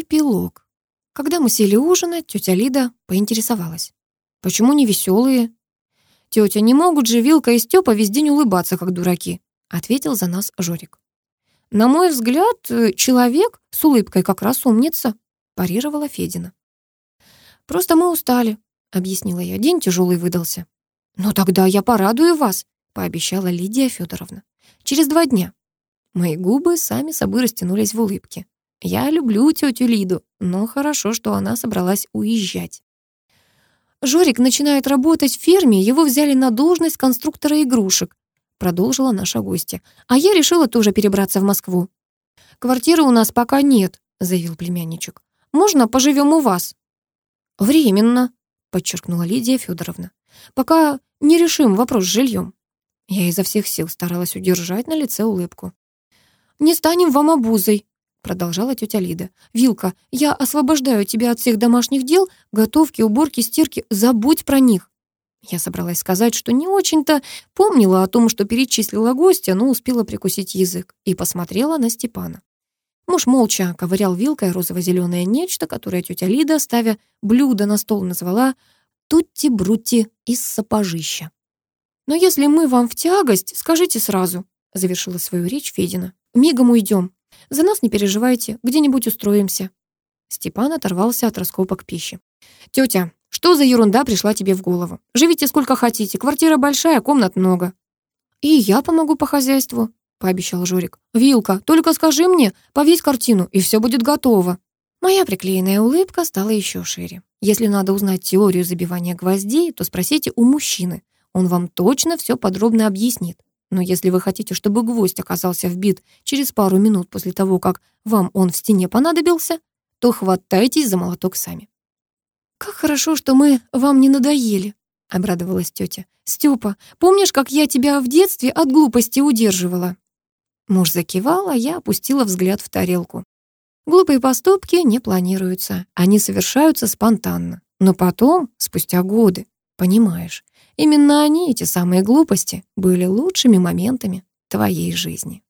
Эпилог. Когда мы сели ужинать, тетя Лида поинтересовалась. «Почему не веселые?» «Тетя, не могут же Вилка и Степа весь день улыбаться, как дураки», ответил за нас Жорик. «На мой взгляд, э, человек с улыбкой как раз умница», парировала Федина. «Просто мы устали», объяснила я. «День тяжелый выдался». «Ну тогда я порадую вас», пообещала Лидия Федоровна. «Через два дня». Мои губы сами собой растянулись в улыбке. Я люблю тетю Лиду, но хорошо, что она собралась уезжать. Жорик начинает работать в ферме, его взяли на должность конструктора игрушек, продолжила наша гостья. А я решила тоже перебраться в Москву. Квартиры у нас пока нет, заявил племянничек. Можно поживем у вас? Временно, подчеркнула Лидия Федоровна. Пока не решим вопрос с жильем. Я изо всех сил старалась удержать на лице улыбку. Не станем вам обузой, продолжала тетя Лида. «Вилка, я освобождаю тебя от всех домашних дел, готовки, уборки, стирки, забудь про них». Я собралась сказать, что не очень-то помнила о том, что перечислила гостя, но успела прикусить язык и посмотрела на Степана. Муж молча ковырял вилкой розово-зеленое нечто, которое тетя Лида, ставя блюдо на стол, назвала «тутти-брутти из сапожища». «Но если мы вам в тягость, скажите сразу», — завершила свою речь Федина. «Мигом уйдем, за нас не переживайте, где-нибудь устроимся». Степан оторвался от раскопок пищи. «Тетя, что за ерунда пришла тебе в голову? Живите сколько хотите, квартира большая, комнат много». «И я помогу по хозяйству», — пообещал Жорик. «Вилка, только скажи мне, повесь картину, и все будет готово». Моя приклеенная улыбка стала еще шире. Если надо узнать теорию забивания гвоздей, то спросите у мужчины. Он вам точно все подробно объяснит. Но если вы хотите, чтобы гвоздь оказался вбит через пару минут после того, как вам он в стене понадобился, то хватайтесь за молоток сами. «Как хорошо, что мы вам не надоели», — обрадовалась тетя. «Степа, помнишь, как я тебя в детстве от глупости удерживала?» Муж закивал, а я опустила взгляд в тарелку. Глупые поступки не планируются, они совершаются спонтанно. Но потом, спустя годы, понимаешь, Именно они, эти самые глупости, были лучшими моментами твоей жизни.